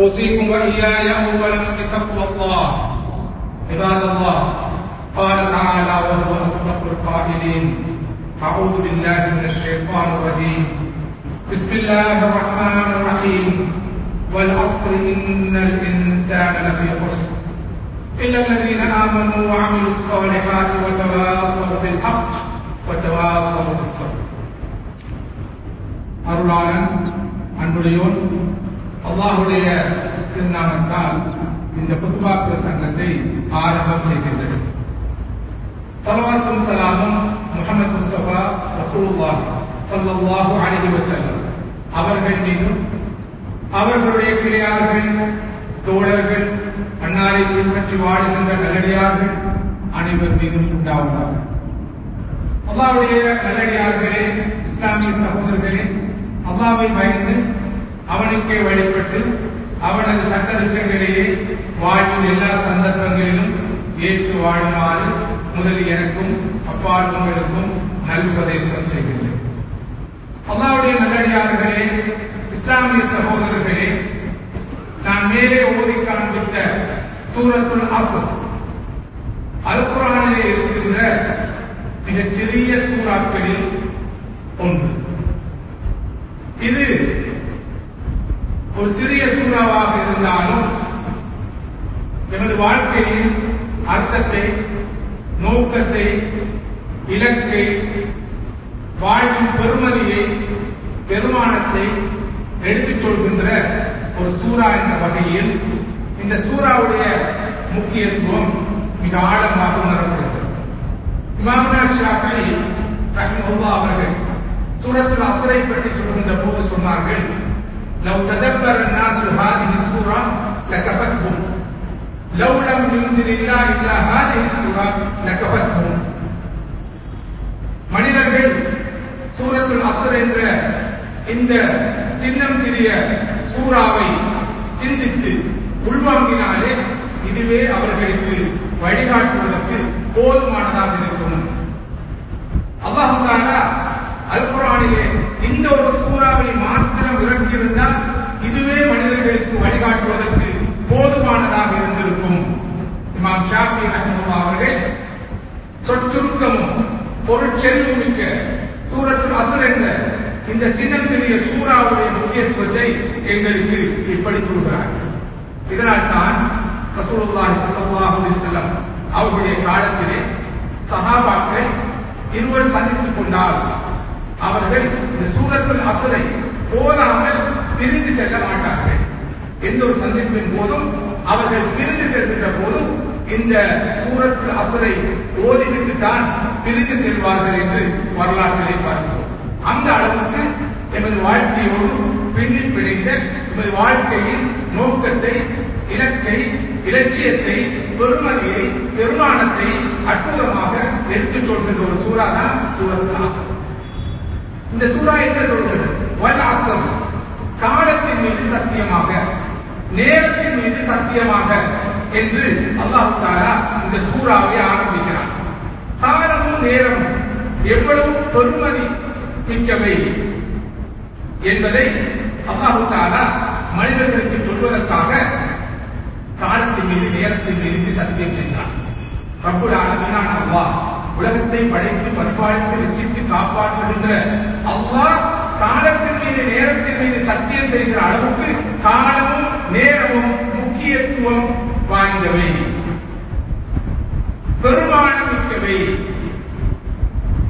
أوصيكم وإياي أولا بتقوى الله عباد الله قال تعالى وهو أصدق القائلين أعوذ بالله من الشيطان الرجيم بسم الله الرحمن الرحيم والعصر إن الإنسان لفي خسر إلا الذين آمنوا وعملوا الصالحات وتواصوا بالحق وتواصوا بالصبر அருளாளன் அன்புடையோன் அல்லாஹுடைய திருநாமத்தால் இந்த புத்துவா பிரசங்கத்தை ஆரம்பம் செய்கின்றது சலவாத்தும் சலாமும் முகமது முஸ்தபா ரசூலுல்லாஹ் சல்லாஹு அலைஹி வஸல்லம். அவர்கள் மீதும் அவர்களுடைய கிளையார்கள் தோழர்கள் அன்னாரை பின்பற்றி வாழுகின்ற நல்லடியார்கள் அனைவர் மீதும் உண்டாவதாக. அல்லாவுடைய நல்லடியார்களே இஸ்லாமிய சகோதரர்களே அல்லாவை பயந்து அவனுக்கே வழிபட்டு அவனது சட்ட திட்டங்களையே வாழ்வின் எல்லா சந்தர்ப்பங்களிலும் ஏற்று வாழுமாறு முதல் எனக்கும் அப்பால் உங்களுக்கும் நல்பதேசம் செய்கின்றேன். அல்லாவுடைய நல்லடியார்களே இஸ்லாமிய சகோதரர்களே நான் மேலே ஓதி காண்பித்த சூரத்துள் அசர் அல்குரானிலே இருக்கின்ற மிகச் சிறிய சூறாக்களில் ஒன்று. இது ஒரு சிறிய சூறாவாக இருந்தாலும் எமது வாழ்க்கையின் அர்த்தத்தை நோக்கத்தை இலக்கை வாழ்வின் பெருமதியை பெருமானத்தை எடுத்துச் சொல்கின்ற ஒரு சூறா என்ற வகையில் இந்த சூறாவுடைய முக்கியத்துவம் மிக ஆழமாக உணரப்படுகிறது இமாமுனா ஷாஃபி அவர்கள் சூரத்தில் அஸ்ரை பற்றி சொல்கின்ற போது சொன்னார்கள் لو تدبر الناس هذه السورة لكفتهم لو لم ينزل الله إلا هذه السورة لكفتهم மனிதர்கள் சூரத்துல் அஸ்ர் என்ற இந்த சின்னம் சிறிய சூறாவை சிந்தித்து உள்வாங்கினாலே இதுவே அவர்களுக்கு வழிகாட்டுவதற்கு போதுமானதாக இருக்கும் அல்லாஹாலா அல்குரானிலே இந்த ஒரு சூறாவை மாத்திரம் இறக்கியிருந்தால் இதுவே மனிதர்களுக்கு வழிகாட்டுவதற்கு போதுமானதாக இருந்திருக்கும். இமாம் ஷாபி ரஹமுல்லா அவர்கள் சொற்சுருக்கமும் பொருட்செல்வம் மிக்க சூரத்தில் அசுரந்த என்ற இந்த சின்ன சிறிய சூறாவுடைய முக்கியத்துவத்தை எங்களுக்கு இப்படி சொல்கிறார் இதனால் தான் ரசூலுல்லாஹி ஸல்லல்லாஹு அலைஹி வஸல்லம் அவர்களுடைய காலத்திலே சஹாபாக்கள் இருவர் சந்தித்துக் கொண்டால் அவர்கள் இந்த சூழல் அசரை போதாமல் பிரிந்து செல்ல மாட்டார்கள். எந்த ஒரு சந்திப்பின் போதும் அவர்கள் பிரிந்து செல்கின்ற போதும் இந்த சூரத்து அசரை ஓதிவிட்டு தான் பிரிந்து செல்வார்கள் என்று வரலாற்றிலே பார்க்கிறோம். அந்த அளவுக்கு எமது வாழ்க்கையோடு பின்னி பிணைந்த எமது வாழ்க்கையின் நோக்கத்தை இலக்கை இலட்சியத்தை பெருமதியை பெருமானத்தை அற்புதமாக எடுத்துச் சொல்கின்ற ஒரு சூறா தான் சூரத்தில் இந்த சூறா என்ன சொல்கிறது வல் ஆசம் காலத்தின் மீது சத்தியமாக நேரத்தின் மீது சத்தியமாக என்று அல்லாஹு தாரா இந்த சூறாவை ஆரம்பிக்கிறார் காலமும் நேரமும் எவ்வளவு பெருமதி மிக்கவை என்பதை அல்லாஹு தாரா மனிதர்களுக்கு சொல்வதற்காக காலத்தின் மீது நேரத்தின் மீது சத்தியம் செய்தார் ரப்புல் ஆலமீனான அல்லாஹ். உலகத்தை படைத்து பரிபாலித்து ரட்சித்து காப்பாற்றுகின்ற அவ்வா காலத்தின் மீது நேரத்தின் மீது சத்தியம் செய்கிற அளவுக்கு காலமும் நேரமும் முக்கியத்துவம் வாய்ந்தவை. பெருமானம் மிக்கவை.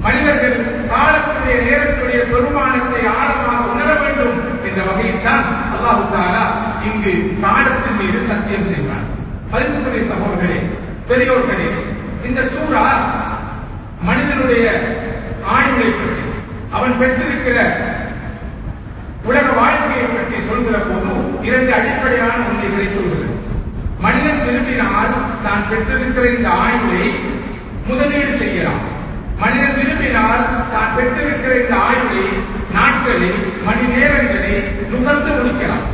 மனிதர்கள் காலத்துடைய நேரத்துடைய பெருமானத்தை ஆழமாக உணர வேண்டும் என்ற வகையில் தான் அல்லாஹு தாலா இங்கு காலத்தின் மீது சத்தியம் செய்வார் பரிந்துரை சகோதரர்களே பெரியோர்களே இந்த சூறா மனிதனுடைய ஆயுளை பற்றி அவன் பெற்றிருக்கிற உலக வாழ்க்கையை பற்றி சொல்கிற போது இரண்டு அடிப்படையான உண்மைகளை சொல்கிறது. மனிதன் விரும்பினால் தான் பெற்றிருக்கிற இந்த ஆய்வுகளை முதலீடு செய்யலாம். மனிதன் விரும்பினால் தான் பெற்றிருக்கிற இந்த ஆயுளை நாட்களை மணி நேரங்களை நுகர்ந்து முடிக்கலாம்.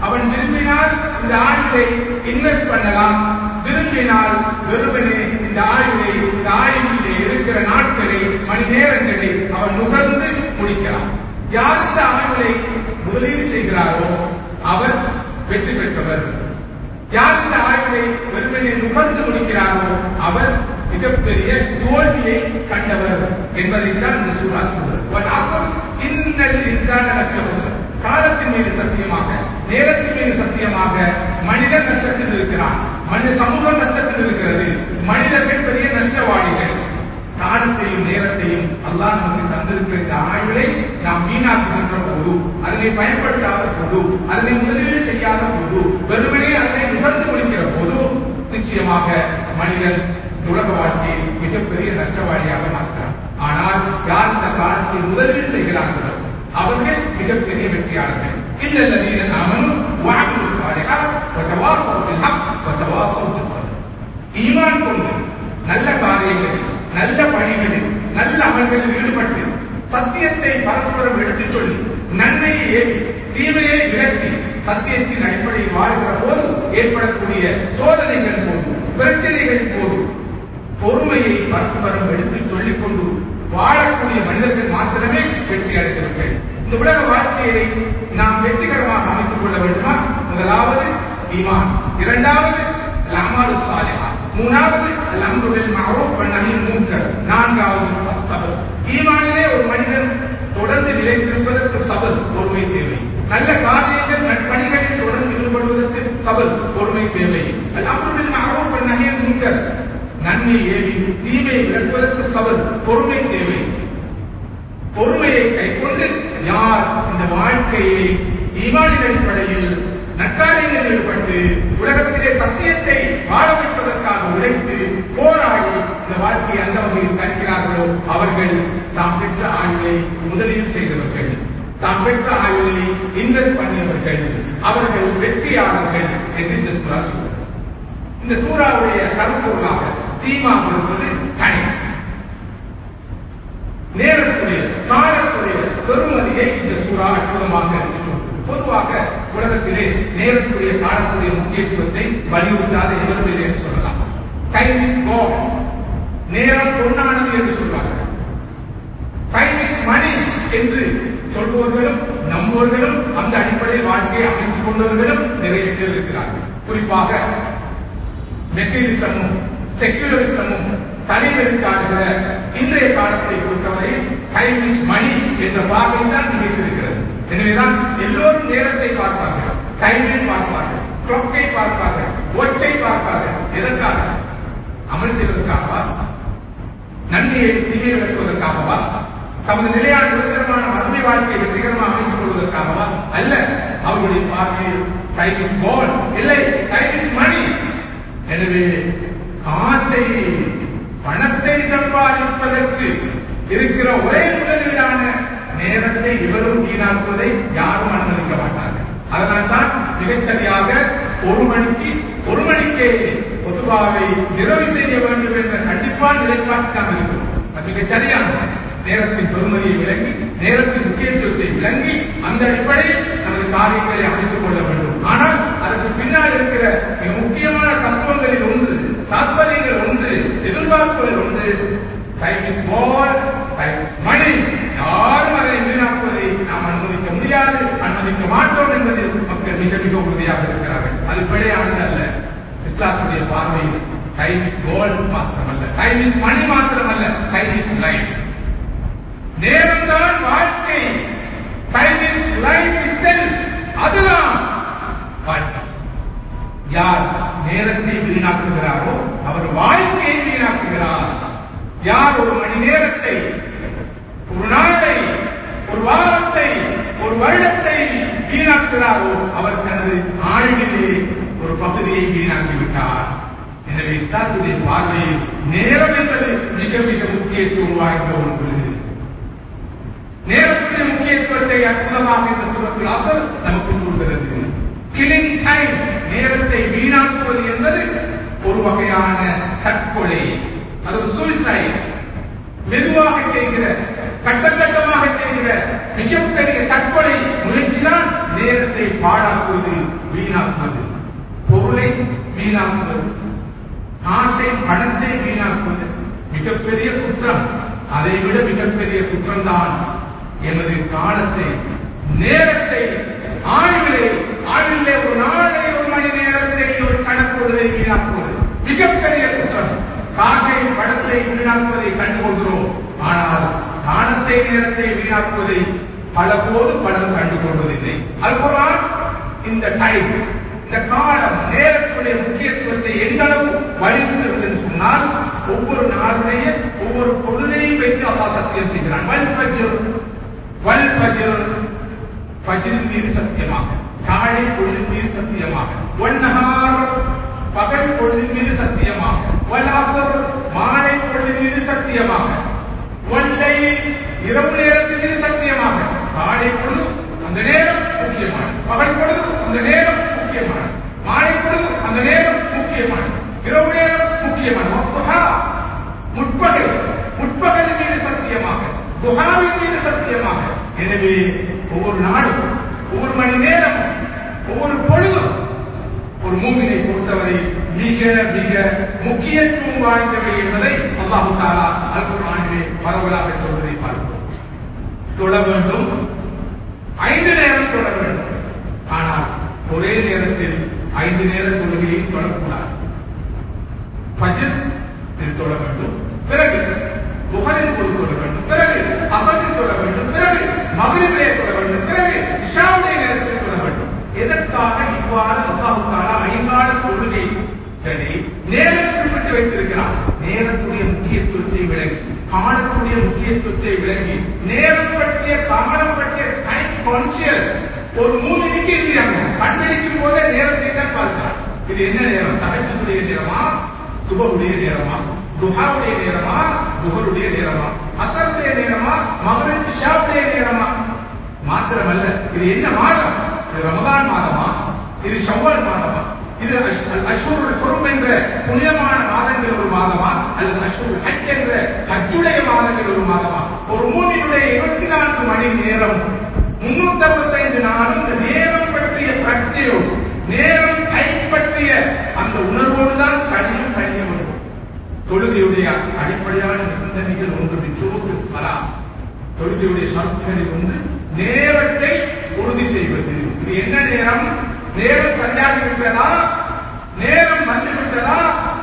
அவன் விரும்பினால் இந்த ஆயுளை இன்வெஸ்ட் பண்ணலாம். விரும்பினால் வெறுமனே இந்த ஆய்வை இந்த ஆய்விலே இருக்கிற நாட்களை மணி நேரங்களை அவன் நுகர்ந்து முடிக்கலாம். யார் இந்த ஆயுளை முதலீடு செய்கிறாரோ அவர் வெற்றி பெற்றவர். யார் இந்த ஆய்வை வெறுமனை நுகர்ந்து முடிக்கிறாரோ அவர் மிகப்பெரிய தோல்வியை கண்டவர் என்பதைத்தான் இந்த சூழல் சொல்வது இந்த இன்சான லட்சம் காலத்தின் மீது சத்தியமாக நேரத்தின் மீது சத்தியமாக மனிதன் நஷ்டத்தில் இருக்கிறான். மனித சமூகம் நஷ்டத்தில் இருக்கிறது. மனிதர்கள் பெரிய நஷ்டவாளிகள். காலத்தையும் நேரத்தையும் அல்லாஹ் நமக்கு தந்திருக்கிற ஆய்வுகளை நாம் வீணாக்குகின்ற போது அதனை பயன்படுத்தாத போது அதனை முதலீடு செய்யாத போது வெறுமனே அதனை நுகர்ந்து கொடுக்கிற போது நிச்சயமாக மனிதன் உலக வாழ்க்கையில் மிகப்பெரிய நஷ்டவாளியாக மாற்றார் ஆனால் யார் இந்த காலத்தை முதலீடு செய்கிறார்களோ அவர்கள் மிகப்பெரிய வெற்றியாளர்கள். இல்ல ஆமனு வஅமிலு ஸாலிஹாத் வதவாஸவ் ஈமான் கொண்டு நல்ல காரியங்களில் நல்ல பணிகளில் நல்ல அமல்களில் ஈடுபட்டு சத்தியத்தை பரஸ்பரம் எடுத்துச் சொல்லி நன்மையை ஏற்றி தீமையை விலக்கி சத்தியத்தின் அடிப்படையில் வாழ்கிற போது ஏற்படக்கூடிய சோதனைகள் போது பிரச்சனைகள் போது பொறுமையை பரஸ்பரம் எடுத்துச் சொல்லிக் கொண்டு வாழக்கூடிய மனிதர்கள் மாத்திரமே வெற்றி அடைந்தவர்கள் இந்த உலக வாழ்க்கையை நாம் வெற்றிகரமாக அமைத்துக் கொள்ள வேண்டுமா? முதலாவது ஈமான். இரண்டாவது லமாலு சாலிஹா மூணாவது அல்அம்ருபில் மஅரூஃப் பண்ணி மூக்க நான்காவது அஸ்ஸபர் ஈமானிலே ஒரு மனிதன் தொடர்ந்து நிலைத்திருப்பதற்கு சபர் பொறுமை தேவை. நல்ல காரியங்கள் நற்பணிகளில் தொடர்ந்து ஈடுபடுவதற்கு சபர் பொறுமை தேவை. அல்அம்ருபில் மஅரூஃப் பண்ணி மூக்க நன்மை ஏவி தீமை விளக்குவதற்கு சபர் பொறுமை தேவை. பொறுமையை கைக்கொண்டு யார் இந்த வாழ்க்கையை ஈமானின் அடிப்படையில் நற்காரியங்களில் ஈடுபட்டு உலகத்திலே சத்தியத்தை வாழ வைப்பதற்காக உழைத்து போராடி இந்த வாழ்க்கையை அந்த வகையில் கற்கிறார்களோ அவர்கள் தாம் பெற்ற ஆய்வை முதலீடு செய்தவர்கள். தாம் பெற்ற ஆய்வை இன்வெஸ்ட் பண்ணியவர்கள். அவர்கள் வெற்றியாளர்கள் என்று இந்த சூறா சொல்கிறது இந்த சூறாவுடைய கருப்பொருளாக தீமா கொடுப்பது தனி. நேரத்துடைய காலத்துடைய பெருமதியை இந்த சூறா அற்புதமாக பொதுவாக உலகத்திலே நேரத்துடைய காலத்துடைய முக்கியத்துவத்தை வலியுறுத்தாத என்று சொல்லலாம். டைம் இஸ் நேரம் பொன்னானது என்று சொல்வார்கள். டைம் இஸ் மணி என்று சொல்பவர்களும் நம்புவர்களும் அந்த அடிப்படையில் வாழ்க்கையை அமைத்துக் கொண்டவர்களும் நிறைய பேர் இருக்கிறார்கள். குறிப்பாக மெட்டீரியலிசமும் செக்குலரிசமும் தலைவருக்காகிற இன்றைய காலத்தை பொறுத்தவரை டைம் இஸ் மணி என்ற வார்த்தை தான் நினைத்திருக்கிறது எனவேதான் எல்லோரும் நேரத்தை பார்ப்பார்கள் டைமை பார்ப்பார்கள் கிளாக்கை பார்ப்பார்கள் ஒற்றை பார்ப்பார்கள். எதற்காக? அமல் செய்வதற்காகவா? நன்மையை தீமை விளக்குவதற்காகவா? தமது நிலையான நிரந்தரமான மனதை வாழ்க்கையை வெற்றிகரமாக அமைத்துக் கொள்வதற்காகவா? அல்ல அவர்களுடைய பார்வையில் டைம் இஸ் கோல் இல்லை டைம் இஸ் மணி எனவே காசை பணத்தை சம்பாதிப்பதற்கு இருக்கிற ஒரே முதலீடான நேரத்தை இவரும் வீணாக்குவதை யாரும் அனுமதிக்க மாட்டார்கள் அதனால்தான் மிகச்சரியாக ஒரு மணிக்கு ஒரு மணிக்கே பொதுவாவை நிறைவு செய்ய வேண்டும் என்ற கண்டிப்பான நிலைப்பாட்டுக்காக இருக்கிறோம் அது மிகச் நேரத்தின் பெருமதியை விளங்கி நேரத்தின் முக்கியத்துவத்தை விளங்கி அந்த அடிப்படையில் நமது காரியங்களை அமைத்துக் கொள்ள வேண்டும். ஆனால் அதற்கு பின்னால் இருக்கிற மிக முக்கியமான தத்துவங்களில் ஒன்று தாற்பயங்கள் ஒன்று எதிர்பார்ப்புகள் ஒன்று time is more time is money யாரும் அதை வீணாக்குவதை நாம் அனுமதிக்க முடியாது. அனுமதிக்க மாட்டோம் என்பதில் மக்கள் மிக மிக உறுதியாக இருக்கிறார்கள். அது பிழையானது அல்ல. இஸ்லாத்துடைய பார்வையில் டைம் இஸ் கோல் மாத்திரமல்ல. டைம் இஸ் மணி மாத்திரமல்ல. டைம் இஸ் லைஃப் நேரம்தான் வாழ்க்கை. டைம் இஸ் லைஃப் இட்செல் அதுதான் வாழ்க்கை யார் நேரத்தை வீணாக்குகிறாரோ அவர் வாழ்க்கையை வீணாக்குகிறார் யார் ஒரு மணி நேரத்தை ஒரு நாளை ஒரு வாரத்தை ஒரு வருடத்தை வீணாக்குகிறாரோ அவர் தனது ஆழ்விலே ஒரு பகுதியை வீணாக்கிவிட்டார். எனவே இஸ்லாத்துடைய பார்வையில் நேரம் என்பது மிக மிக முக்கியத்துவம் வாய்ந்த ஒன்று. நேரத்தின் முக்கியத்துவத்தை அற்புதமாக இந்த சுரத்தில் அசல் நமக்கு சொல்கிறது. கிளிங் டைம் நேரத்தை வீணாக்குவது என்பது ஒரு வகையான தற்கொலை அது சூசைட் மெதுவாக செய்கிற கட்டக்கட்டமாக செய்கிற மிகப்பெரிய தற்கொலை முயற்சிதான் நேரத்தை பாழாக்குவது வீணாக்குவது. பொருளை வீணாக்குவது காசை பணத்தை வீணாக்குவது. மிகப்பெரிய குற்றம். அதை விட மிகப்பெரிய குற்றம்தான் எனது காலத்தை நேரத்தை ஆய்விலே ஆய்விலே ஒரு நாளை ஒரு செல்வத்தை வீணாக்குவது மிகப்பெரிய குற்றம். காசை பணத்தை வீணாக்குவதை கண்டுகொள்கிறோம் ஆனால் தானத்தை நேரத்தை வீணாக்குவதை பல போது படம் கண்டுகொள்வதில்லை அதுபோலான் இந்த டைம் இந்த காலம் நேரத்துடைய முக்கியத்துவத்தை எந்த அளவு வலியுறுத்தது சொன்னால் ஒவ்வொரு நாளுடைய ஒவ்வொரு பொழுதையும் வைத்து அல்லா சத்தியம் செய்கிறான். வல் பஜர் வல் பஜர் பஜின் மீது சத்தியமாக. காலை பொழுது மீது சத்தியமாக. ஒன்னகார் பகல் பொழுதின் மீது சத்தியமாக வல்லாசர் மாலை பொழுதின் மீது சத்தியமாக இரவு நேரத்தின் மீது சத்தியமாக காலை பொழுது அந்த நேரம் முக்கியமானது பகல் பொழுது அந்த நேரம் முக்கியமானது மாலை பொழுது அந்த நேரம் முக்கியமானது இரவு நேரம் முக்கியமானது முற்பகல் முற்பகல் மீது சத்தியமாக துகாவின் மீது சத்தியமாக எனவே ஒவ்வொரு நாடும் ஒவ்வொரு மணி நேரம் ஒவ்வொரு பொழுதும் ஒரு மூமினை பொறுத்தவரை மிக மிக முக்கியத்துவம் வாய்ந்தவை என்பதை அல்லாஹு தாலா அல்குரானிலே பரவலாக சொல்வதை பார்க்கிறோம் தொழ வேண்டும் ஐந்து நேரம் தொழ வேண்டும் ஆனால் ஒரே நேரத்தில் ஐந்து நேர தொழுகையை தொழக்கூடாது பஜர் தொழ வேண்டும் பிறகு புகழில் போது தொழ வேண்டும் பிறகு அபத்தில் தொழ வேண்டும் பிறகு மகளிரே தொழ வேண்டும் பிறகு இஷாவுடைய நேரத்தில் தொழ வேண்டும் எதற்காக இவ்வாறு அல்லாஹுக்கான ஐந்தான தொழுகைகளை நேரத்தில் வைத்திருக்கிறார். நேரத்துடைய முக்கியத்துவத்தை விளங்கி காலத்துடைய முக்கியத்துவத்தை விளங்கி நேரம் பற்றிய காலம் பற்றிய டைம் கான்சியஸ் ஒரு மூணு இருக்கிறாங்க. கண்ணிக்கும் போதே நேரத்தை தான் பார்க்கிறார். இது என்ன நேரம்? தகவலுடைய நேரமா? சுபவுடைய நேரமா? துஹாவுடைய நேரமா? புகருடைய நேரமா? அசருடைய நேரமா? மகளிர் ஷாவுடைய நேரமா? மாத்திரமல்ல. இது என்ன மாதம்? இது ரமதான் மாதமா? இது ஷவ்வால் மாதமா? இது அஷூர் பொறும் என்ற புனிதமான மாதங்கள் ஒரு மாதமா? அல்லது அஷூர் ஹஜ் என்ற ஹஜ்ஜுடைய மாதங்கள் ஒரு மாதமா? ஒரு மூணினுடைய இருபத்தி நான்கு மணி நேரம் முன்னூத்தி அறுபத்தைந்து நாளும் இந்த நேரம் பற்றிய பிரச்சனையும் நேரம் கைப்பற்றிய அந்த உணர்வோடு தான் கடினம் கழிய வேண்டும் தொழுகையுடைய அடிப்படையான நிபந்தனைகள் ஒன்று விச்சோக்கு ஸ்மரா தொழுகையுடைய சொற்களில் ஒன்று நேரத்தை உறுதி செய்வது இது என்ன நேரம் நேரம் சரியாகி விட்டதா நேரம் வந்து விட்டதா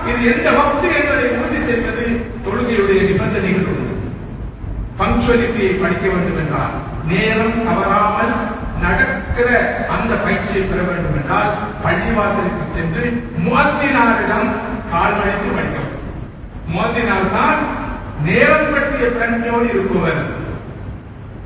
இது எந்த வக்து என்பதை உறுதி செய்வது தொழுகையுடைய நிபந்தனைகள் உண்டு பங்க்சுவலிட்டியை படிக்க வேண்டும் என்றால் நேரம் தவறாமல் நடக்கிற அந்த பயிற்சியை பெற வேண்டும் என்றால் பள்ளிவாசலுக்கு சென்று முகத்தினாரிடம் கால்வழித்து படிக்க படிக்கவும் முகத்தினால் தான் நேரம் பற்றிய பிரஞ்சோடு இருப்பவர்.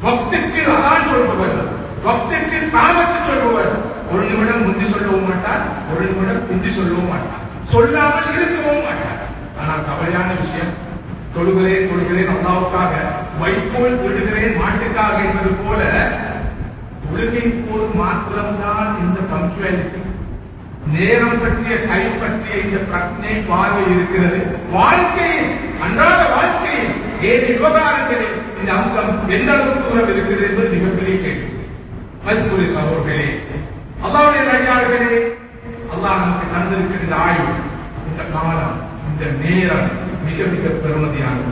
பக்திக்கு அதான் சொல்பவர். பக்திக்கு தாமத்து சொல்பவர். ஒரு நிமிடம் புத்தி சொல்லவும் மாட்டார் ஒரு நிமிடம் புத்தி சொல்லவும் மாட்டார் சொல்லாமல் இருக்கவும் மாட்டார் ஆனால் கவலையான விஷயம். தொழுகிறேன் தொழுகிறேன் அல்லாவுக்காக வைக்கோல் தொழுகிறேன் மாட்டுக்காக என்பது போல தொழுகை போது மாத்திரம்தான் இந்த பங்க்சுவாலிட்டி நேரம் பற்றிய கை பற்றிய இந்த பிரச்சனை பார்வை இருக்கிறது. வாழ்க்கையில் அன்றாட வாழ்க்கையில் ஏன் விவகாரங்களில் இந்த அம்சம் எந்த அளவுக்கு உறவு இருக்கிறது என்பது மிகப்பெரிய கேள்வி. மதிப்புரை சகோதரர்களே அல்லாவுடைய நடிகார்களே அல்லாஹ் நமக்கு தந்திருக்கிற இந்த ஆயுள் இந்த காலம் இந்த நேரம் மிக மிக பெருமதியானது.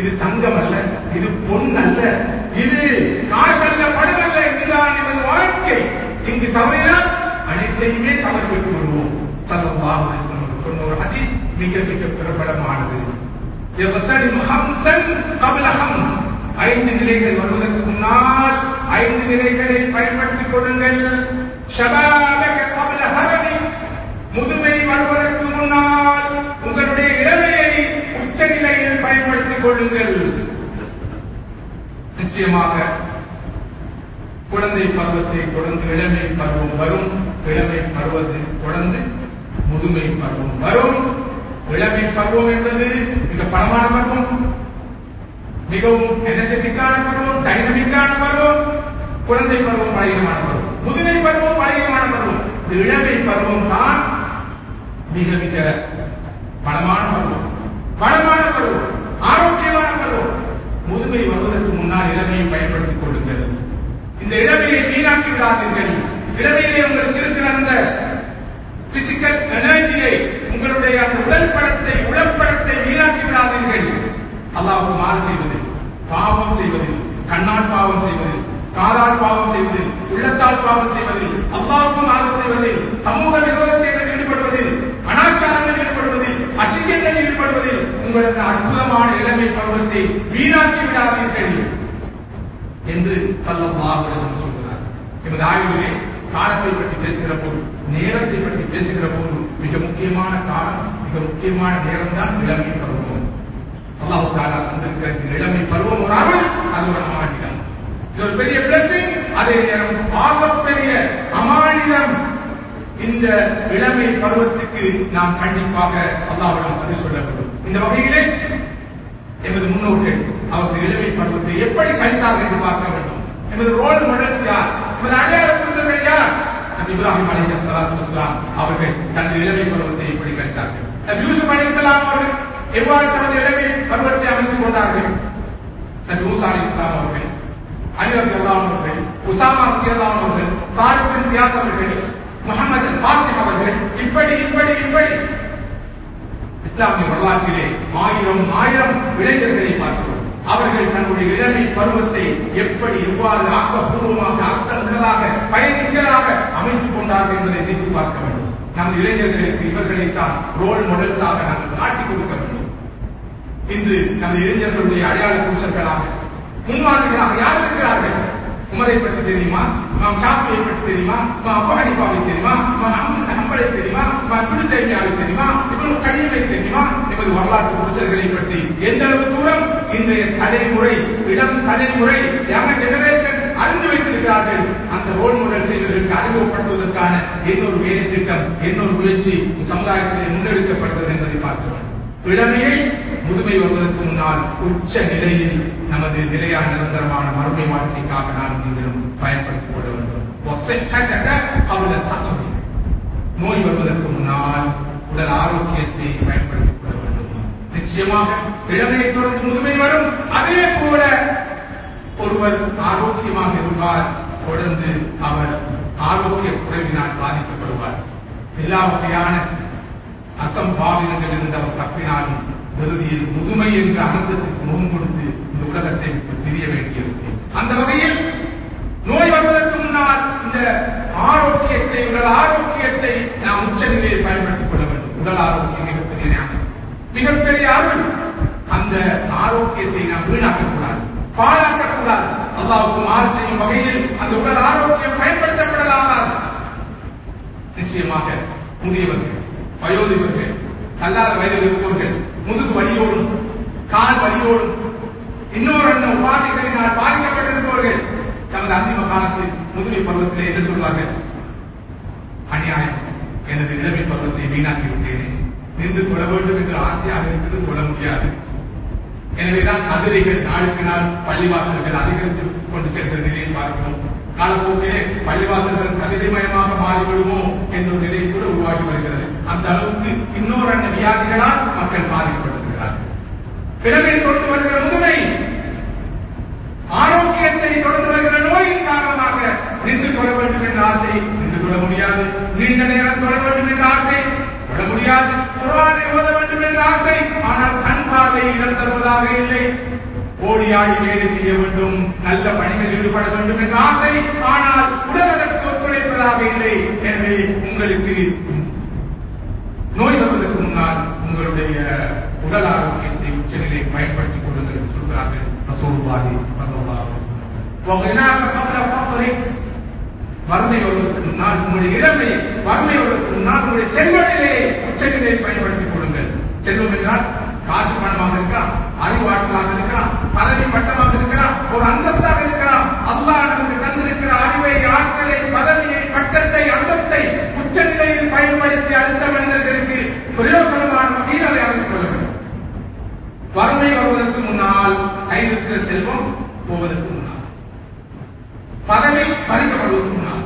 இது தங்கம் அல்ல இது பொன் அல்ல இது காசல்ல பணமல்ல இதுதான் இதன் வாழ்க்கை. இங்கு தவறினால் அனைத்தையுமே தவறிவிட்டு விடுவோம் சல்லல்லாஹு சொன்ன ஒரு அதி மிக மிக பிரபலமானது. ஐந்து நிலைகள் வருவதற்கு முன்னால் ஐந்து நிலைகளை பயன்படுத்திக் கொள்ளுங்கள். ஷபாபக கபல ஹரமி முதுமை வருவதற்கு முன்னால் உங்களுடைய இளமையை உச்ச நிலையில் பயன்படுத்திக் கொள்ளுங்கள். நிச்சயமாக குழந்தை பருவத்தை தொடர்ந்து இளமை பருவம் வரும் இளமை பருவத்தை தொடர்ந்து முதுமை பருவம் வரும். இளமை பருவம் என்பது மிக பணமான பருவம் மிகவும் எனர்ஜெட்டிக்கான பருவம் டைனமிக்கான பருவம் குழந்தை பருவம் பழகமான பருவம். முதுமை பருவம் பழையமான பருவம். இந்த இளமை பருவம் தான் மிக மிக பலமான பருவம். பலமான பருவம். ஆரோக்கியமான பருவம். முதுமை வருவதற்கு முன்னால் இளமையை பயன்படுத்திக் கொள்ளுங்கள். இந்த இளமையை வீணாக்கி விடாதீர்கள் இளமையிலே உங்களுக்கு இருக்கிற அந்த பிசிக்கல் எனர்ஜியை உங்களுடைய அந்த உடல் படத்தை உடற்படத்தை வீணாக்கி விடாதீர்கள் அல்லாவுக்கு மாறு செய்வது பாவம் செய்வது கண்ணால் பாவம் செய்வது காதால் பாவம் செய்வது உள்ளத்தால் பாவம் செய்வது அல்லாவுக்கு ஆர்வம் செய்வதில் சமூக விரோத செயலில் ஈடுபடுவதில் அனாச்சாரங்கள் ஈடுபடுவதில் அசிங்கங்களில் ஈடுபடுவதில் உங்களுக்கு அற்புதமான இளமை பருவத்தை வீணாக்கி விடாதீர்கள் என்று சல்லல்லாஹு சொல்கிறார். எமது ஆய்வுகளே காலத்தை பற்றி பேசுகிற போது நேரத்தை பற்றி பேசுகிற போது மிக முக்கியமான காலம் மிக முக்கியமான நேரம் தான் இளமை பருவம். அல்லாஹு தாலா தந்திருக்கிற இளமை பருவம் ஒரு அது ஒரு மாநிலம் ஒரு பெரிய பிளஸிங் அதே நேரம் ஆகப்பெரிய அமானிதம். இந்த இளமை பருவத்துக்கு நாம் கண்டிப்பாக அல்லாவிடம் பதில் சொல்ல வேண்டும். இந்த வகையிலே எமது முன்னோர்கள் அவர்கள் இளமை பருவத்தை எப்படி கழித்தார்கள் என்று பார்க்க வேண்டும். எமது ரோல் மாடல்ஸ் யார்? எமது அடையாள புரிந்தவர்கள் யார்? இப்ராஹிம் அலி சலாத்து அவர்கள் தனது இளமை பருவத்தை எப்படி கழித்தார்கள்? யூசுப் அலி அவர்கள் எவ்வாறு தனது இளமை பருவத்தை அமைத்துக் கொண்டார்கள்? நபி மூசா அலி இஸ்லாம் அவர்கள் அலி அவர்கள் உசாமா ரபி அவர்கள் அவர்கள் முகமது பாசிம் அவர்கள் இப்படி இப்படி இப்படி. இஸ்லாமிய வரலாற்றிலே ஆயிரம் ஆயிரம் இளைஞர்களை பார்க்கிறோம். அவர்கள் தன்னுடைய இளமை பருவத்தை எப்படி எவ்வாறு ஆக்கப்பூர்வமாக அர்த்தமுள்ளதாக பயணிக்கலாக அமைத்துக் கொண்டார்கள் என்பதை நினைத்து பார்க்க வேண்டும். நம் இளைஞர்களுக்கு இவர்களைத்தான் ரோல் மாடல்ஸாக நாங்கள் காட்டிக் கொடுக்க வேண்டும். இன்று நமது இளைஞர்களுடைய அடையாள புருஷர்களாக முன்மாதிரிகளாக யார் இருக்கிறார்கள்? உமரை பற்றி தெரியுமா? நாம் ஷாஃபியை பற்றி தெரியுமா? மா அபு ஹனிஃபாவை தெரியுமா? மா அஹ்மது தெரியுமா? மா இப்னு தெரியுமா? இப்னு கலீமை தெரியுமா? என்பது வரலாற்று புருஷர்களை பற்றி எந்த அளவு தூரம் இன்றைய தலைமுறை இடம் தலைமுறை யங்க ஜெனரேஷன் அறிந்து வைத்திருக்கிறார்கள்? அந்த ரோல் மாடல் செய்வதற்கு அறிமுகப்படுத்துவதற்கான இன்னொரு வேலை திட்டம் இன்னொரு முயற்சி சமுதாயத்தில் முன்னெடுக்கப்பட்டது என்பதை பார்க்கிறோம். இளமையை முதுமை வருவதற்கு முன்னால் உச்ச நிலையில் நமது நிலையான நிரந்தரமான மறுமை வாழ்க்கைக்காக நாம் நீங்களும் பயன்படுத்திக் கொள்ள வேண்டும். அவர்கள் நோய் வருவதற்கு முன்னால் உடல் ஆரோக்கியத்தை பயன்படுத்திக் கொள்ள வேண்டும். நிச்சயமாக இளமையை தொடர்ந்து முதுமை வரும். அதே போல ஒருவர் ஆரோக்கியமாக இருப்பார் தொடர்ந்து அவர் ஆரோக்கிய குறைவினால் பாதிக்கப்படுவார். எல்லா வகையான அசம்பாவிதங்கள் இருந்து அவர் தப்பினாலும் இறுதியில் முதுமை என்ற அனந்தத்துக்கு முகம் கொடுத்து இந்த உலகத்தை பிரிய வேண்டியிருக்கு அந்த வகையில் நோய் வருவதற்கு முன்னால் இந்த ஆரோக்கியத்தை உடல் ஆரோக்கியத்தை நாம் உச்ச நிலையை பயன்படுத்திக் கொள்ள வேண்டும். உடல் ஆரோக்கியம் மிகப்பெரிய ஞானம். மிகப்பெரிய அருள். அந்த ஆரோக்கியத்தை நாம் வீணாக்கக்கூடாது. பாழாக்கக்கூடாது. அல்லாவுக்கு மாறு செய்யும் வகையில் அந்த உடல் ஆரோக்கியம் பயன்படுத்தப்படலாமா நிச்சயமாக முதியவர்கள் வயோதிபர்கள் கல்லாத வயதில் இருப்பவர்கள். முதுகு வழியோடும் கால் வலியோடும் இன்னொரு அண்ணன் உபாதைகளினால் பாதிக்கப்பட்டிருப்பவர்கள். தமது அந்திம காலத்தில் முதுமை பருவத்திலே என்ன சொல்வார்கள்? அநியாயம். எனது இளமை பருவத்தை வீணாக்கி விட்டேனே. நின்று கொள்ள வேண்டும் என்று ஆசையாக இருக்கிறது கொள்ள முடியாது. எனவேதான் கதிரைகள் நாளுக்கு நாள் பள்ளிவாசல்கள் அதிகரித்து கொண்டு சென்ற நிலையை பார்க்கிறோம். காலப்போக்கிலே பள்ளிவாசல்கள் கவிதைமயமாக மாறிவிடுமோ என்ற ஒரு நிலை கூட உருவாகி வருகிறது. அந்த அளவுக்கு இன்னொரு அண்ண வியாதிகளால் மக்கள் பாதிக்கப்படுகிறார்கள். பிறவை தொடர்ந்து வருகிற முதுமை ஆரோக்கியத்தை தொடர்ந்து வருகிற நோயின் காரணமாக நின்று கொள்ள வேண்டும் என்ற ஆசை நின்று கொள்ள முடியாது. நீண்ட நேரம் தொட வேண்டும் என்ற ஆசை தொட முடியாது. குரானை ஓத வேண்டும் என்ற ஆசை ஆனால் கண் பார்வையை இடம் தருவதாக இல்லை. ஓடி ஆடி வேலை செய்ய வேண்டும். நல்ல பணிகளில் ஈடுபட வேண்டும் என்ற ஆசை. ஆனால் உடல் அதற்கு ஒத்துழைப்பதாக இல்லை. எனவே உங்களுக்கு நோய் வருவதற்கு முன்னால் உங்களுடைய உடல் ஆரோக்கியத்தை உச்சநிலை பயன்படுத்திக் கொள்ளுங்கள் என்று சொல்கிறார்கள் ரசூலுல்லாஹி வறுமை வருவதற்கு முன்னால் உங்களுடைய இளமையை வறுமை வருவதற்கு முன்னால் உங்களுடைய செல்வநிலையை உச்சநிலையை பயன்படுத்திக் கொள்ளுங்கள். செல்வம் என்றால் காசு பணமாக இருக்கலாம் அறிவாற்றலாக இருக்கிறான் பதவி பட்டமாக இருக்கிறான் ஒரு அந்தஸ்தாக இருக்கிறான் அல்லாஹ் நமக்கு தந்திருக்கிற அறிவை ஆற்றலை பதவியை பட்டத்தை அந்தத்தை உச்சநிலையில் பயன்படுத்தி அடுத்த மனிதர்களுக்கு பிரயோசனமான வகையில் அதை அமைத்துக் கொள்ள வேண்டும் வறுமை வருவதற்கு முன்னால் கையில் செல்வம் போவதற்கு முன்னால். பதவி பறிக்கப்படுவதற்கு முன்னால்.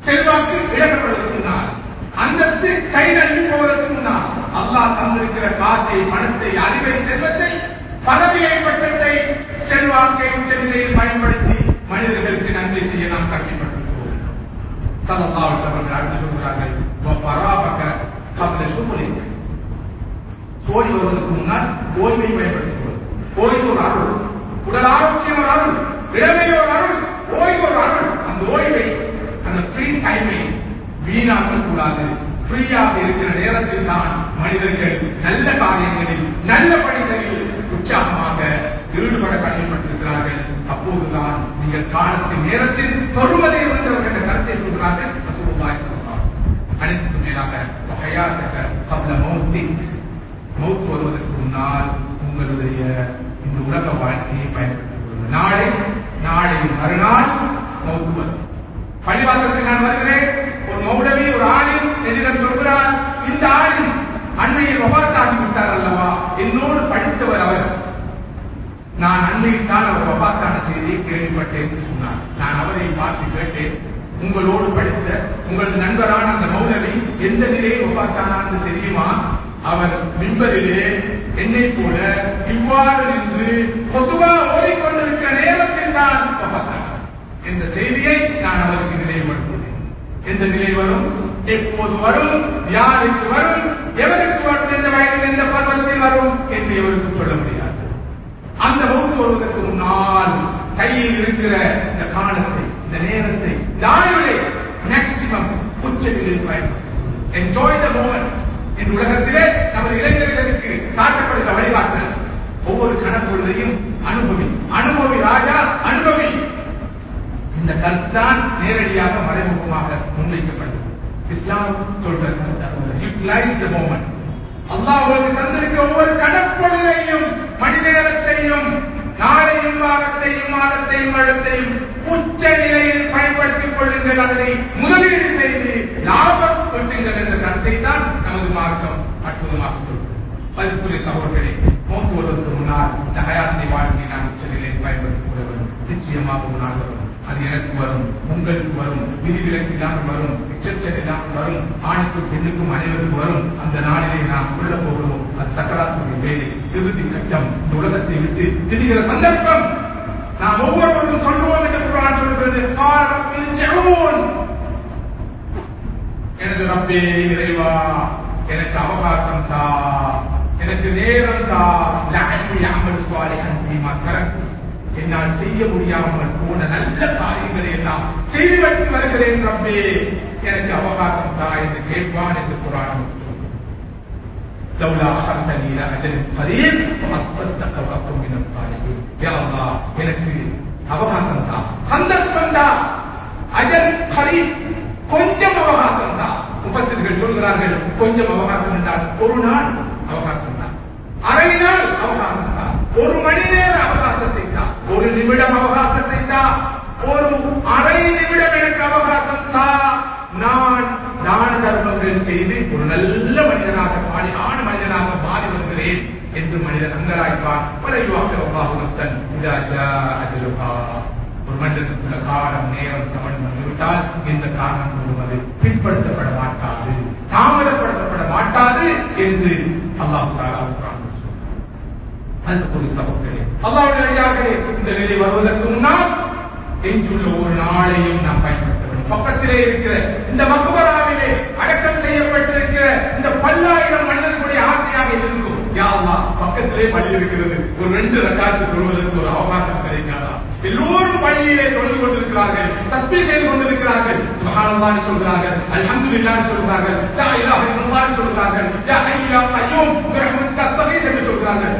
செல்வாக்கு இழக்கப்படுவதற்கு முன்னால். அந்தஸ்து கை நழுவி போவதற்கு முன்னால். அல்லாஹ் தந்திருக்கிற காசை பணத்தை அறிவை செல்வத்தை பதவியை பட்டத்தை செல்வாக்கை உச்சநிலையில் பயன்படுத்தி மனிதர்களுக்கு நன்மை செய்ய நாம் கட்டிப்பட்டிருக்கிறோம் சல்லல்லாஹு அலைஹி அடுத்து சொல்கிறார்கள் பராபக கபல சுகுலிக் சோழி வருவதற்கு முன்னால் ஓய்வை பயன்படுத்துவது ஓய்வு ஒரு அருள் உடல் ஆரோக்கியம் ஒரு அருள் இளமை ஒரு அருள் ஓய்வு ஒரு அருள். அந்த ஓய்வை அந்த ஃப்ரீ டைமை வீணாக்க கூடாது. ஃப்ரீயாக இருக்கிற நேரத்தில் தான் மனிதர்கள் நல்ல காரியங்களில் நல்ல பணிகளில் உற்சாகமாக ஈடுபட கடமைப்பட்டிருக்கிறார்கள். அப்போதுதான் நீங்கள் காலத்தின் நேரத்தில் தொழுவதை இருந்தவர்கள் என்ற கருத்தை சொல்கிறார்கள். ரசூலுல்லாஹி ஸல்லல்லாஹு அனைத்துக்கும் மேலாக ஹயாத்தக கப்ல மௌத்திக் மௌத் வருவதற்கு முன்னால் உங்களுடைய இந்த உலக வாழ்க்கையை பயன்படுத்திக் கொள்ளுங்கள். நாளை நாளை மறுநாள் மௌத்து வரும். பள்ளிவாசலுக்கு நான் வருகிறேன். ஒரு மௌலவி ஒரு ஆணின் என்னிடம் சொல்கிறார் இந்த ஆணின் அன்னையை வபாத்தாகி விட்டார் அல்லவா என்னோடு படித்தவர் அவர். நான் அன்னையில் அவர் வபாத்தான செய்தியை கேள்விப்பட்டேன் என்று சொன்னார். நான் அவரை பார்த்து கேட்டேன். உங்களோடு படித்த உங்களது நண்பரான அந்த மௌலவி எந்த நிலையில் வபாத்தானான்னு தெரியுமா? அவர் மின்பரிலே என்னை போல இவ்வாறு நின்று பொதுவா ஓடிக்கொண்டிருக்கிற நேரத்தில் தான் வபாத்தானார். என்ற செய்தியை நான் அவருக்கு நினைவுபடுத்தினேன் எந்த நிலை வரும்? எப்போது வரும்? யாருக்கு வரும்? எவருக்கு வரும் எந்த வயதில் எந்த பருவத்தில் வரும் என்று எவருக்கு சொல்ல முடியாது. அந்த மௌத்து வருவதற்கு முன்னால் கையில் இருக்கிற இந்த காலத்தை இந்த நேரத்தை இந்த மேக்சிமம் உச்சநிலையில் பயன்படுத்தும் என்ஜாய் த மூமெண்ட் என் உலகத்திலே நமது இளைஞர்களுக்கு காட்டப்படுகிற வழிகாட்டல் ஒவ்வொரு கணக்குள்ளதையும் அனுபவி அனுபவி ராஜா அனுபவி. இந்த கருத்தான் நேரடியாக மறைமுகமாக முன்வைக்கப்பட்டது இஸ்லாம் சொல்ற கருத்து யூட்டிலைஸ் த மோமெண்ட் அல்லாஹ் உங்களுக்கு தந்திருக்க ஒவ்வொரு கணப்பொழுதையும் மணி நேரத்தையும் நாளையும் வாரத்தையும் மாதத்தையும் வருடத்தையும் உச்ச நிலையில் பயன்படுத்திக் கொள்ளுங்கள். அதனை முதலீடு செய்து லாபம் கொட்டுங்கள் என்ற கருத்தை தான் நமது மார்க்கம் அற்புதமாக சொல்கிறது. மதிப்புரிய சகோதரர்களே மோத்து வருவதற்கு முன்னால் இந்த ஹயாத்தை வாழ்க்கை நான் உச்ச நிலையில் பயன்படுத்திக் கொள்ள வேண்டும். நிச்சயமாக ஒரு வரும் அது எனக்கு வரும் உங்களுக்கு வரும் விதிவிலக்குதான் வரும் எச்சரிக்கைதான் வரும் ஆணுக்கும் பெண்ணுக்கும் அனைவருக்கும் வரும் அந்த நாளிலே நாம் உள்ள போகிறோம். அது சக்கராத்துடைய வேலை. இறுதி கட்டம் இந்த உலகத்தை விட்டு திரிகிற சந்தர்ப்பம். நாம் ஒவ்வொருவரும் சொல்லுவோம் என்று குரான் சொல்கிறது. எனது ரப்பே இறைவா எனக்கு அவகாசம் தா எனக்கு நேரம் தா. அன்பு அமல் சுவாலை அன்பு மக்களுக்கு என்னால் செய்ய முடியாமல் போன நல்ல காரியங்களை எல்லாம் செய்து வருகிறேன் ரப்பே. எனக்கு அவகாசம் தா என்று கேட்பான் என்று புராணம் அவகாசம் தான் சந்தர்ப்பம் தான் அஜல் கரீப் கொஞ்சம் அவகாசம் தான் முப்பத்திர்கள் சொல்கிறார்கள் கொஞ்சம் அவகாசம் என்றால் ஒரு நாள் அவகாசம் தான் அரை நாள் அவகாசம் தான் ஒரு மணி நேரம் அவகாசம் ஒரு நிமிடம் அவகாசத்தை தான் ஒரு அரை நிமிடம் எனக்கு அவகாசம் தான் நான் தான தர்மங்கள் செய்து ஒரு நல்ல மனிதனாக பாலியான மனிதனாக மாறி வருகிறேன் என்று மனிதன் அங்கராய்ப்பான். பல யுவாக்கள் நஸ்தன் ஒரு மனிதனுக்குள்ள காலம் நேரம் தமிழ் வந்துவிட்டால் இந்த காரணம் முழுவது பின்படுத்தப்பட மாட்டாது தாமதப்படுத்தப்பட மாட்டாது என்று அல்லாஹ் அன்புக்குரிய சகோதரர்களே அல்லாஹ்வுடைய அடியார்களே இந்த நிலை வருவதற்கு முன்னால் எஞ்சுள்ள ஒரு நாளையும் நாம் பயன்படுத்த வேண்டும். பக்கத்திலே இருக்கிற இந்த மக்பராவிலே அடக்கம் செய்யப்பட்டிருக்கிற இந்த பல்லாயிரம் மனிதர்களுடைய ஆசையாக இருக்கும். யாருமா பக்கத்திலே பள்ளி இருக்கிறது ஒரு ரெண்டு ரக்காத்து சொல்வதற்கு ஒரு அவகாசம் கிடைக்காதா? எல்லோரும் பள்ளியிலே தொழுது கொண்டிருக்கிறார்கள் தப்பி செய்து கொண்டிருக்கிறார்கள். சுபஹானல்லாஹ் சொல்கிறார்கள் அல்ஹம்துலில்லாஹ் சொல்கிறார்கள் லா இலாஹ சொல்கிறார்கள் யா ஹய்யூ என்று சொல்கிறார்கள்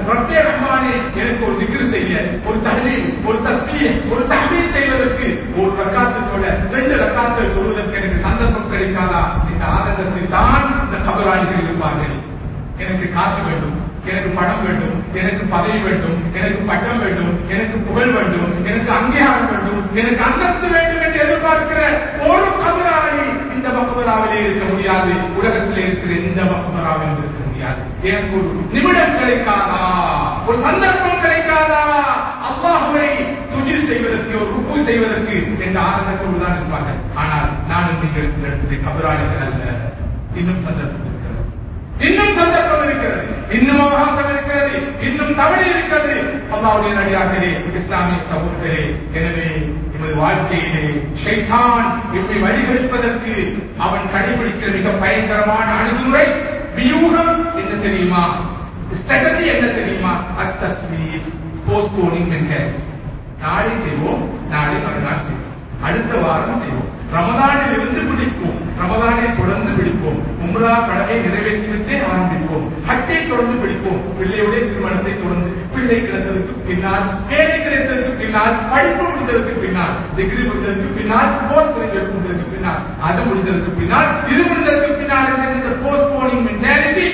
ரஹ்மானே எனக்கு ஒரு திக்ரு செய்ய ஒரு தண்ணி ஒரு தஸ்பீஹ் ஒரு தண்ணீர் செய்வதற்கு ஒரு ரக்காத்து தொழ ரெண்டு ரக்காத்து தொழுவதற்கு எனக்கு சந்தர்ப்பம் கிடைக்காதா? இந்த ஆதங்கத்தில் தான் இந்த கபராளிகள் இருப்பார்கள். எனக்கு காசு வேண்டும். எனக்கு பணம் வேண்டும் எனக்கு பதவி வேண்டும் எனக்கு பட்டம் வேண்டும் எனக்கு புகழ் வேண்டும் எனக்கு அங்கீகாரம் வேண்டும் எனக்கு அந்தஸ்து வேண்டும் என்று எதிர்பார்க்கிற ஒரு கபராளி இந்த மக்பராவிலே இருக்க முடியாது. உலகத்தில் இருக்கிற இந்த மக்பராவில் இருக்க முடியாது. எனக்கு ஒரு நிமிடம் கிடைக்காதா? ஒரு சந்தர்ப்பம் கிடைக்காதா? அல்லாஹுவை துஜில் செய்வதற்கு ஒரு ருக்கு செய்வதற்கு என்ற ஆனந்தத்தோடு தான் இருப்பார்கள். ஆனால் நான் நீங்கள் இடத்திலே கபராளிகள் அல்ல. இன்னும் சந்தர்ப்பம் இன்னும் சந்தர்ப்பம் இருக்கிறது. இன்னும் அவகாசம் இருக்கிறது. இன்னும் தவறு இருக்கிறது. அல்லாவுடைய நடிகார்களே இஸ்லாமிய சமூகத்திலே எனவே எமது வாழ்க்கையிலே ஷைத்தான் இப்படி வழிகெடுப்பதற்கு அவன் கடைபிடிக்கிற மிக பயங்கரமான அணுகுமுறை வியூகம் என்ன தெரியுமா? ஸ்ட்ராட்டஜி என்ன தெரியுமா? அத்தஸ்மீர் போஸ்ட்போனிங் என்ற நாளை செய்வோம் நாளை மறுநாள் செய்வோம். அடுத்த வாரம் செய்வோம். ரமதானில் இருந்து பிடிப்போம் ரமதானை பிடிப்போம். உம்ரா கடமை நிறைவேற்றிவிட்டே ஆரம்பிப்போம். ஹஜ்ஜை தொடர்ந்து பிடிப்போம். பிள்ளையுடைய திருமணத்தை தொடர்ந்து பிள்ளை கிடைத்ததற்கு பின்னால் வேலை கிடைத்ததற்கு பின்னால் படிப்பு முடிந்ததற்கு பின்னால் டிகிரி முடிந்ததற்கு பின்னால் போஸ்ட் கிராஜுவேட் முடிந்ததற்கு பின்னால் அது முடிந்ததற்கு பின்னால் இது முடிந்ததற்கு பின்னால் இந்த போஸ்ட் போனிங் மென்டாலிட்டி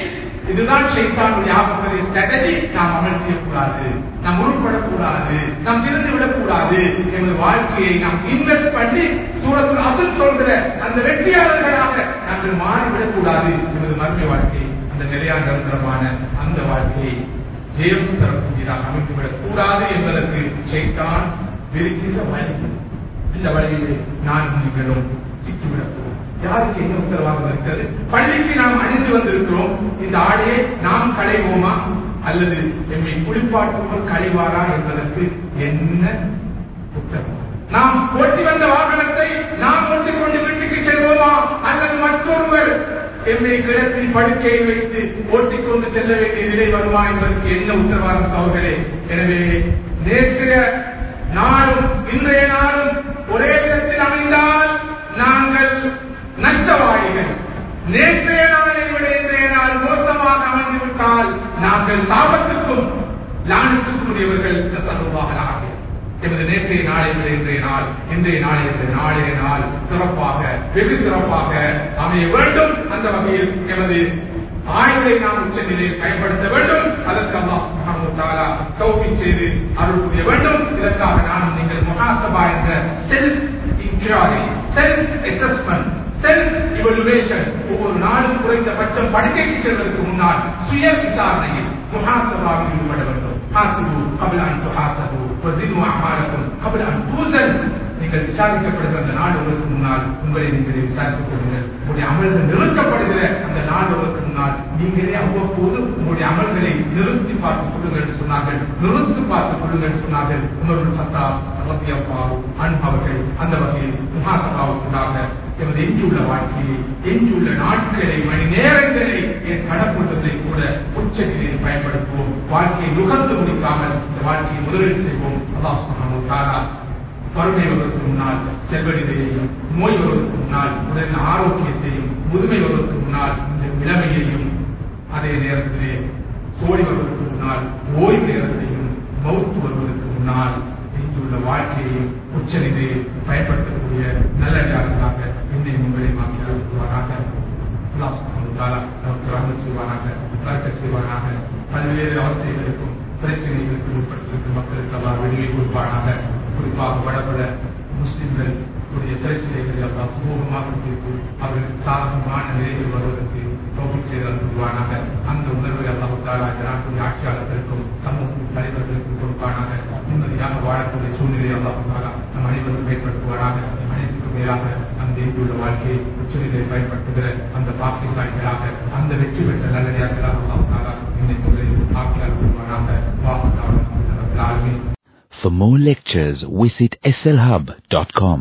இதுதான் ஷைத்தானுடைய ஆபத்துடைய ஸ்ட்ராட்டஜி நாம் அமல் செய்யக்கூடாது. நாம் உருப்படக்கூடாது. நாம் திறந்து விடக்கூடாது எமது வாழ்க்கையை நாம் இன்வெஸ்ட் பண்ணி சூழத்தில் அசல் சொல்கிற அந்த வெற்றியாளர்களாக நாங்கள் மாறிவிடக்கூடாது எமது மருமை வாழ்க்கை. அந்த நிலையான நிரந்தரமான அந்த வாழ்க்கையை ஜெயம் தரக்கூடியதாக அமைத்துவிடக் கூடாது என்பதற்கு செய்தான் விரிக்கின்ற வழி. இந்த வழியிலே நான் நீங்களும் சிக்கிவிடக்கூடும் யாருக்கு என்ன உத்தரவாதம் இருக்கிறது? பள்ளிக்கு நாம் அணிந்து வந்திருக்கிறோம். இந்த ஆடையை நாம் களைவோமா? அல்லது எம்மை குளிப்பாட்டுவோர் களைவாரா என்பதற்கு என்ன உத்தரவாதம்? நாம் ஓட்டி வந்த வாகனத்தை நாம் ஓட்டிக் கொண்டு வீட்டுக்கு செல்வோமா? அல்லது மற்றொருவர் என்னை கிடத்தில் படுக்கையில் வைத்து ஓட்டிக்கொண்டு செல்ல வேண்டிய நிலை வருமா என்பதற்கு என்ன உத்தரவாதம் சகோதரே எனவே நேற்றைய நாளும் இன்றைய நாளும் ஒரே விதத்தில் அமைந்தால் நாங்கள் நஷ்டவாளிகள். நேற்றைய நாளை விட இன்றைய நாள் மோசமாக அமைந்துவிட்டால் நாங்கள் சாபத்துக்கும் லானத்துக்கும் உரியவர்கள் எனது நேற்றைய நாள் என்று இன்றைய நாள் இன்றைய நாள் என்று நாளைய நாள். சிறப்பாக வெகு சிறப்பாக அமைய வேண்டும். அந்த வகையில் எனது ஆயுளை நாம் உச்ச நிலையில் பயன்படுத்த வேண்டும். அதற்கு அல்லாஹ் கௌமி செய்து அருள் புரிய வேண்டும். இதற்காக நானும் நீங்கள் மகாசபா என்ற self inquiry self assessment self evaluation ஒவ்வொரு நாளும் குறைந்தபட்சம் படுக்கைக்கு செல்வதற்கு முன்னால் சுய விசாரணையில் முகாசபாவில் ஈடுபட வேண்டும். காத்து கபிலான் சுகாசபு وزنوا اعمالكم قبل ان توزن நீங்கள் விசாரிக்கப்படுகிற அந்த நாள் உங்களுக்கு முன்னால் உங்களை நீங்களே விசாரித்துக் கொள்ளுங்கள் உங்களுடைய அமல்கள் நிறுத்தப்படுகிற அந்த நாள் உங்களுக்கு முன்னால் நீங்களே அவ்வப்போது உங்களுடைய அமல்களை நிறுத்தி பார்த்துக் கொள்ளுங்கள் என்று சொன்னார்கள் நிறுத்தி பார்த்துக் கொள்ளுங்கள் என்று சொன்னார்கள் உமருள் சத்தா ரத்தியப்பாவு அன்பவர்கள் அந்த வகையில் முகாசபாவுக்குள்ளாக எமது எஞ்சியுள்ள வாழ்க்கையை எஞ்சியுள்ள நாட்களை மணி நேரங்களை என் கடப்புள்ளதை கூட உச்சநிலையில் பயன்படுத்துவோம். வாழ்க்கையை நுகர்ந்து முடிக்காமல் இந்த வாழ்க்கையை முதலீடு செய்வோம். அல்லாஹ் சுப்ஹானஹு வறுமை வருவதற்கு முன்னால் செல்வநிலையையும் நோய் வருவதற்கு முன்னால் உடல் ஆரோக்கியத்தையும் முதுமை வருவதற்கு முன்னால் இந்த இளமையையும் அதே நேரத்திலே சோழி வருவதற்கு முன்னால் ஓய்வு நேரத்தையும் மவுத்து வருவதற்கு முன்னால் இங்குள்ள வாழ்க்கையையும் உச்சநிலையை பயன்படுத்தக்கூடிய நல்ல நல்லடியார்களாக என்னை உங்களை மாற்றி அழுத்துவாராக நமக்கு செய்வாராக கலக்க செய்வாராக பல்வேறு அவஸ்தைகளுக்கும் பிரச்சனைகளுக்கு உட்பட்டிருக்கும் மக்களுக்கு எல்லாம் வெளியே கொடுப்பானாக குறிப்பாக வடபட முஸ்லிம்கள் உடைய பிரச்சனைகளை எல்லாம் சுமூகமாக தீர்த்து அவர்களுக்கு சாதகமான நிலைகள் வருவதற்கு தோல்வி செய்தால் கொள்வானாக அந்த உணர்வை எல்லாம் தாரா நாட்டுடைய ஆட்சியாளர்களுக்கும் சமூகத்தின் தலைவர்களுக்கும் கொடுப்பானாக நிம்மதியாக வாழக்கூடிய சூழ்நிலை எல்லாம் தாரா நம் அனைவரும் ஏற்படுத்துவாராக அனைத்துக்கும் மேலாக அந்த இங்குள்ள வாழ்க்கையை உச்சநிலை பயன்படுத்துகிற அந்த பாக்கிஸ்தானிகளாக அந்த வெற்றி பெற்ற நல்லடியார்களாக எல்லாம் தாரா இன்னைக்கு ஆட்சியாளர் கொள்வானாக வாக்கு For more lectures, visit slhub.com.